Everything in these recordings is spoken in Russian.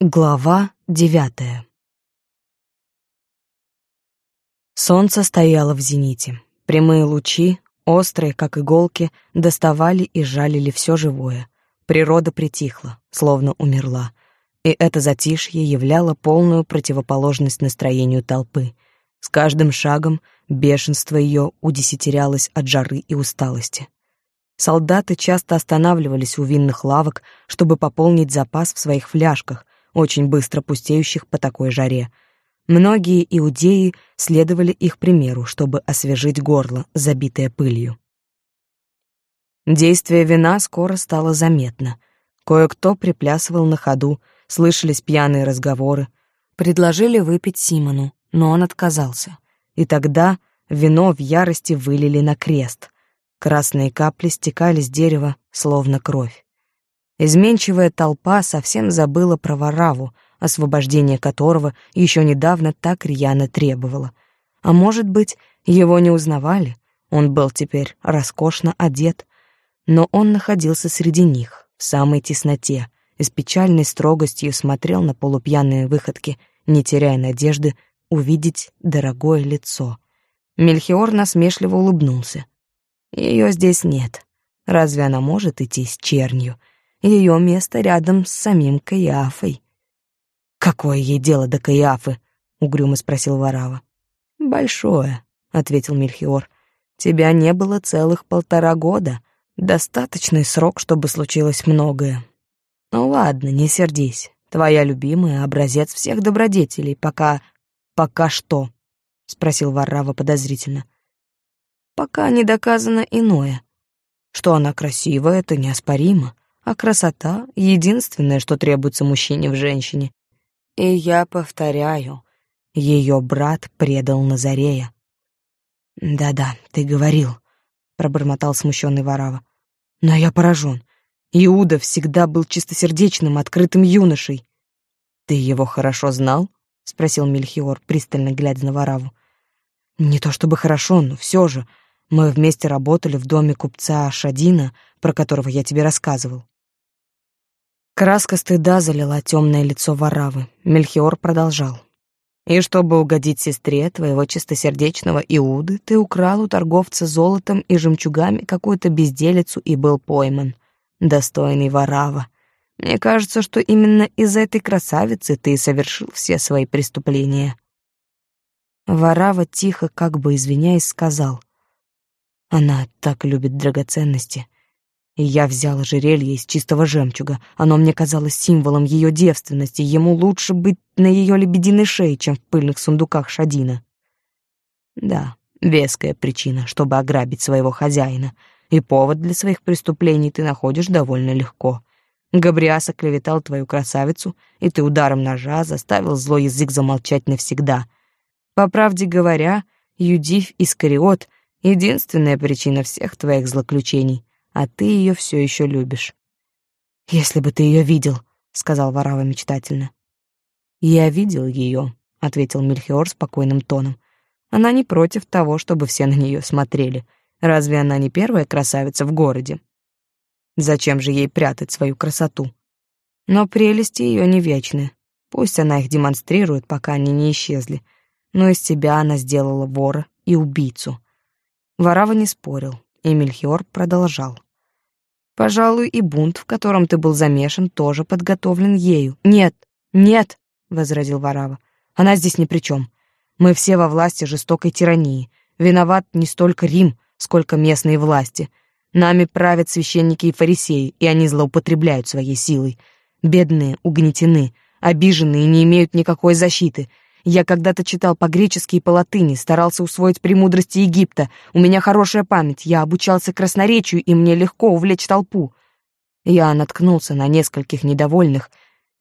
Глава девятая Солнце стояло в зените. Прямые лучи, острые, как иголки, доставали и жалили все живое. Природа притихла, словно умерла. И это затишье являло полную противоположность настроению толпы. С каждым шагом бешенство ее удесятерялось от жары и усталости. Солдаты часто останавливались у винных лавок, чтобы пополнить запас в своих фляжках, очень быстро пустеющих по такой жаре. Многие иудеи следовали их примеру, чтобы освежить горло, забитое пылью. Действие вина скоро стало заметно. Кое-кто приплясывал на ходу, слышались пьяные разговоры. Предложили выпить Симону, но он отказался. И тогда вино в ярости вылили на крест. Красные капли стекали с дерева, словно кровь. Изменчивая толпа совсем забыла про Вараву, освобождение которого еще недавно так рьяно требовало. А может быть, его не узнавали, он был теперь роскошно одет, но он находился среди них, в самой тесноте, и с печальной строгостью смотрел на полупьяные выходки, не теряя надежды увидеть дорогое лицо. Мельхиор насмешливо улыбнулся. Ее здесь нет. Разве она может идти с чернью? Ее место рядом с самим Каиафой. «Какое ей дело до Каиафы?» — угрюмо спросил Варава. «Большое», — ответил Мельхиор. «Тебя не было целых полтора года. Достаточный срок, чтобы случилось многое. Ну ладно, не сердись. Твоя любимая — образец всех добродетелей, пока... пока что?» — спросил Варрава подозрительно. «Пока не доказано иное. Что она красивая, это неоспоримо а красота — единственное, что требуется мужчине в женщине. И я повторяю, ее брат предал Назарея. «Да-да, ты говорил», — пробормотал смущенный Варава. «Но я поражен. Иуда всегда был чистосердечным, открытым юношей». «Ты его хорошо знал?» — спросил Мельхиор, пристально глядя на Вараву. «Не то чтобы хорошо, но все же. Мы вместе работали в доме купца Шадина, про которого я тебе рассказывал. Краска стыда залила темное лицо Варавы. Мельхиор продолжал. «И чтобы угодить сестре твоего чистосердечного Иуды, ты украл у торговца золотом и жемчугами какую-то безделицу и был пойман. Достойный Варава. Мне кажется, что именно из-за этой красавицы ты совершил все свои преступления». Варава тихо, как бы извиняясь, сказал. «Она так любит драгоценности» И я взял ожерелье из чистого жемчуга. Оно мне казалось символом ее девственности. Ему лучше быть на ее лебединой шее, чем в пыльных сундуках Шадина. Да, веская причина, чтобы ограбить своего хозяина. И повод для своих преступлений ты находишь довольно легко. Габриас оклеветал твою красавицу, и ты ударом ножа заставил злой язык замолчать навсегда. По правде говоря, Юдив Искариот — единственная причина всех твоих злоключений а ты ее все еще любишь. Если бы ты ее видел, сказал Варава мечтательно. Я видел ее, ответил Мельхиор спокойным тоном. Она не против того, чтобы все на нее смотрели. Разве она не первая красавица в городе? Зачем же ей прятать свою красоту? Но прелести ее не вечны. Пусть она их демонстрирует, пока они не исчезли. Но из тебя она сделала вора и убийцу. Варава не спорил, и Мельхиор продолжал. Пожалуй, и бунт, в котором ты был замешан, тоже подготовлен ею. Нет, нет, возразил Варава. Она здесь ни при чем. Мы все во власти жестокой тирании. Виноват не столько Рим, сколько местные власти. Нами правят священники и фарисеи, и они злоупотребляют своей силой. Бедные угнетены, обиженные не имеют никакой защиты. Я когда-то читал по-гречески и по-латыни, старался усвоить премудрости Египта. У меня хорошая память, я обучался красноречию, и мне легко увлечь толпу. Я наткнулся на нескольких недовольных,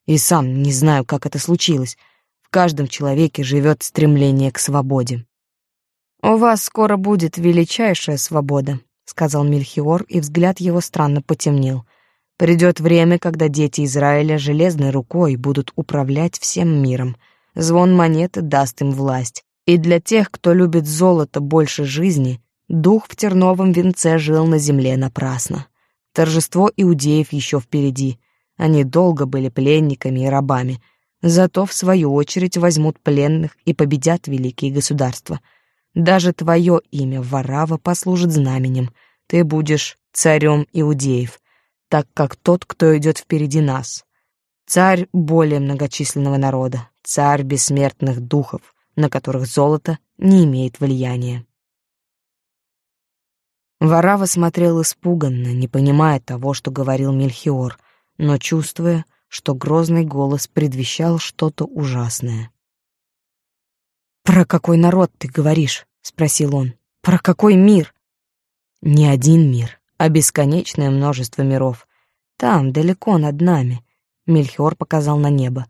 и сам не знаю, как это случилось. В каждом человеке живет стремление к свободе. «У вас скоро будет величайшая свобода», — сказал Мельхиор, и взгляд его странно потемнел. «Придет время, когда дети Израиля железной рукой будут управлять всем миром». Звон монеты даст им власть. И для тех, кто любит золото больше жизни, дух в терновом венце жил на земле напрасно. Торжество иудеев еще впереди. Они долго были пленниками и рабами, зато в свою очередь возьмут пленных и победят великие государства. Даже твое имя, Варава, послужит знаменем. Ты будешь царем иудеев, так как тот, кто идет впереди нас. Царь более многочисленного народа, царь бессмертных духов, на которых золото не имеет влияния. Варава смотрел испуганно, не понимая того, что говорил Мельхиор, но чувствуя, что грозный голос предвещал что-то ужасное. «Про какой народ ты говоришь?» — спросил он. «Про какой мир?» «Не один мир, а бесконечное множество миров. Там, далеко над нами», — Мельхиор показал на небо.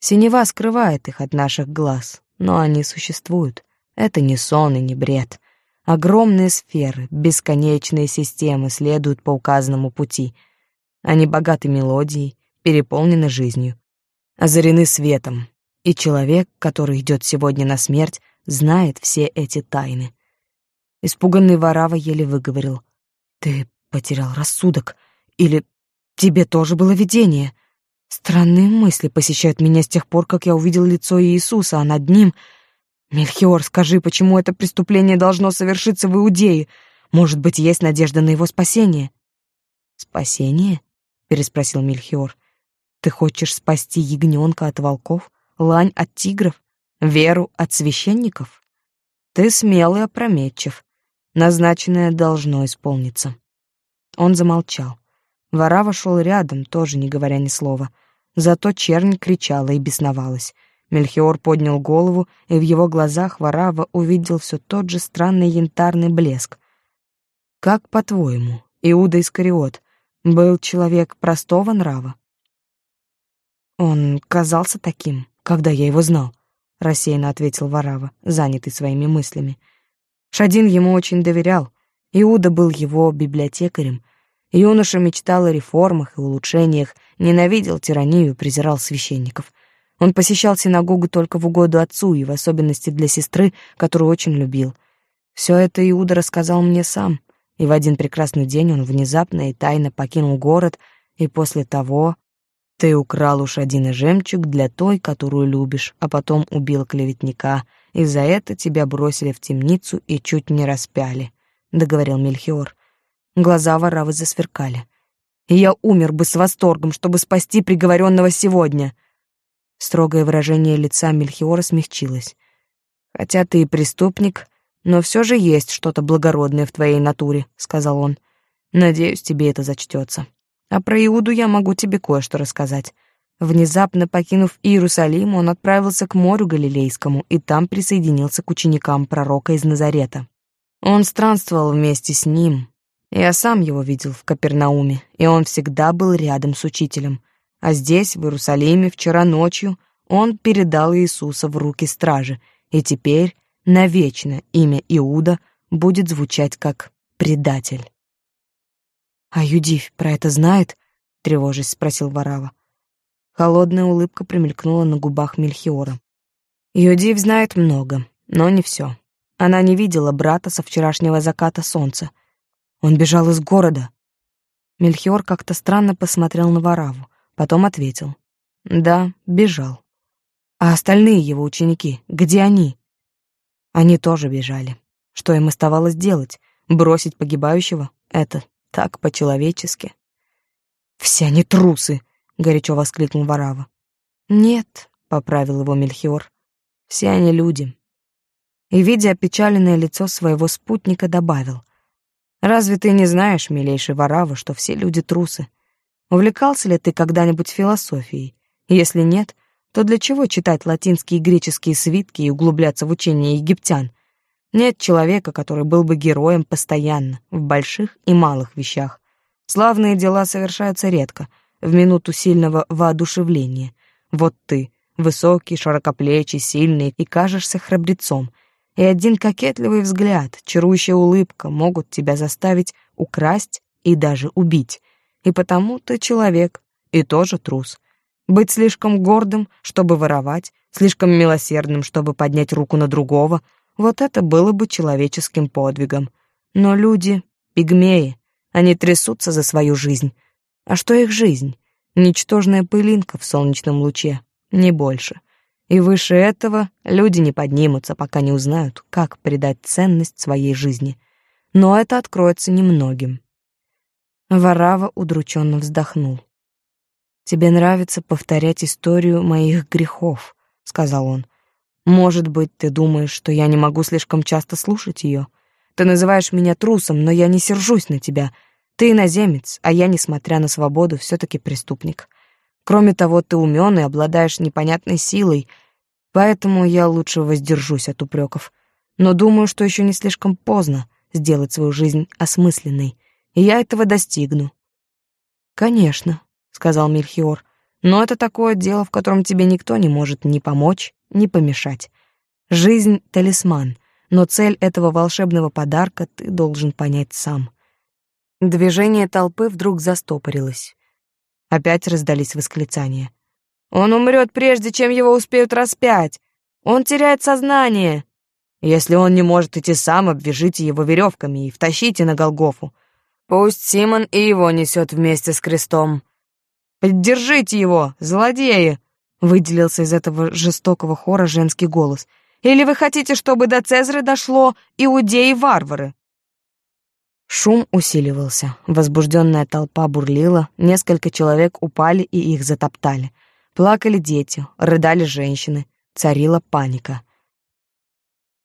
«Синева скрывает их от наших глаз, но они существуют. Это не сон и не бред. Огромные сферы, бесконечные системы следуют по указанному пути. Они богаты мелодией, переполнены жизнью, озарены светом. И человек, который идет сегодня на смерть, знает все эти тайны. Испуганный Варава еле выговорил. «Ты потерял рассудок? Или тебе тоже было видение?» Странные мысли посещают меня с тех пор, как я увидел лицо Иисуса, а над ним Мельхиор, скажи, почему это преступление должно совершиться в Иудее? Может быть, есть надежда на его спасение? Спасение? переспросил Мельхиор. Ты хочешь спасти ягненка от волков, лань от тигров, веру от священников? Ты смелый опрометчив. Назначенное должно исполниться. Он замолчал. Вора вошел рядом, тоже не говоря ни слова. Зато чернь кричала и бесновалась. Мельхиор поднял голову, и в его глазах Варава увидел все тот же странный янтарный блеск. «Как, по-твоему, Иуда Искариот был человек простого нрава?» «Он казался таким, когда я его знал», — рассеянно ответил Варава, занятый своими мыслями. Шадин ему очень доверял. Иуда был его библиотекарем. Юноша мечтал о реформах и улучшениях, ненавидел тиранию и презирал священников — он посещал синагогу только в угоду отцу и в особенности для сестры, которую очень любил. Все это Иуда рассказал мне сам, и в один прекрасный день он внезапно и тайно покинул город, и после того ты украл уж один жемчуг для той, которую любишь, а потом убил клеветника, и за это тебя бросили в темницу и чуть не распяли», — договорил Мельхиор. Глаза воравы засверкали. «И я умер бы с восторгом, чтобы спасти приговоренного сегодня», Строгое выражение лица Мельхиора смягчилось. «Хотя ты и преступник, но все же есть что-то благородное в твоей натуре», — сказал он. «Надеюсь, тебе это зачтется. А про Иуду я могу тебе кое-что рассказать». Внезапно покинув Иерусалим, он отправился к морю Галилейскому и там присоединился к ученикам пророка из Назарета. Он странствовал вместе с ним. Я сам его видел в Капернауме, и он всегда был рядом с учителем — а здесь, в Иерусалиме, вчера ночью он передал Иисуса в руки стражи, и теперь навечно имя Иуда будет звучать как предатель. «А Юдивь про это знает?» — тревожись спросил Варава. Холодная улыбка промелькнула на губах Мельхиора. Юдив знает много, но не все. Она не видела брата со вчерашнего заката солнца. Он бежал из города. Мельхиор как-то странно посмотрел на Вараву. Потом ответил. Да, бежал. А остальные его ученики, где они? Они тоже бежали. Что им оставалось делать? Бросить погибающего? Это так по-человечески. «Все они трусы!» — горячо воскликнул Варава. «Нет», — поправил его Мельхиор, — «все они люди». И, видя опечаленное лицо своего спутника, добавил, «Разве ты не знаешь, милейший Варава, что все люди трусы? Увлекался ли ты когда-нибудь философией? Если нет, то для чего читать латинские и греческие свитки и углубляться в учение египтян? Нет человека, который был бы героем постоянно, в больших и малых вещах. Славные дела совершаются редко, в минуту сильного воодушевления. Вот ты, высокий, широкоплечий, сильный, и кажешься храбрецом. И один кокетливый взгляд, чарующая улыбка могут тебя заставить украсть и даже убить и потому ты человек, и тоже трус. Быть слишком гордым, чтобы воровать, слишком милосердным, чтобы поднять руку на другого, вот это было бы человеческим подвигом. Но люди — пигмеи, они трясутся за свою жизнь. А что их жизнь? Ничтожная пылинка в солнечном луче, не больше. И выше этого люди не поднимутся, пока не узнают, как придать ценность своей жизни. Но это откроется немногим. Варава удрученно вздохнул. «Тебе нравится повторять историю моих грехов», — сказал он. «Может быть, ты думаешь, что я не могу слишком часто слушать ее? Ты называешь меня трусом, но я не сержусь на тебя. Ты иноземец, а я, несмотря на свободу, все таки преступник. Кроме того, ты умен и обладаешь непонятной силой, поэтому я лучше воздержусь от упреков. Но думаю, что еще не слишком поздно сделать свою жизнь осмысленной, и я этого достигну». «Конечно», — сказал Мельхиор, «но это такое дело, в котором тебе никто не может ни помочь, ни помешать. Жизнь — талисман, но цель этого волшебного подарка ты должен понять сам». Движение толпы вдруг застопорилось. Опять раздались восклицания. «Он умрет, прежде чем его успеют распять! Он теряет сознание!» «Если он не может идти сам, обвяжите его веревками и втащите на Голгофу. Пусть Симон и его несет вместе с крестом. Поддержите его, злодеи!» Выделился из этого жестокого хора женский голос. «Или вы хотите, чтобы до Цезаря дошло иудеи-варвары?» Шум усиливался, возбужденная толпа бурлила, несколько человек упали и их затоптали. Плакали дети, рыдали женщины, царила паника.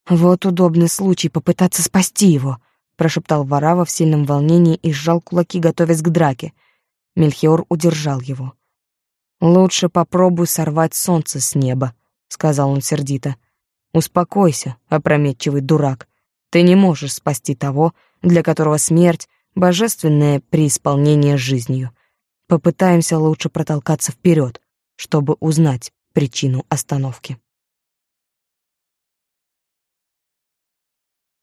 «Вот удобный случай попытаться спасти его», — прошептал Варава в сильном волнении и сжал кулаки, готовясь к драке. Мельхиор удержал его. «Лучше попробуй сорвать солнце с неба», — сказал он сердито. «Успокойся, опрометчивый дурак. Ты не можешь спасти того, для которого смерть — божественное преисполнение жизнью. Попытаемся лучше протолкаться вперед, чтобы узнать причину остановки.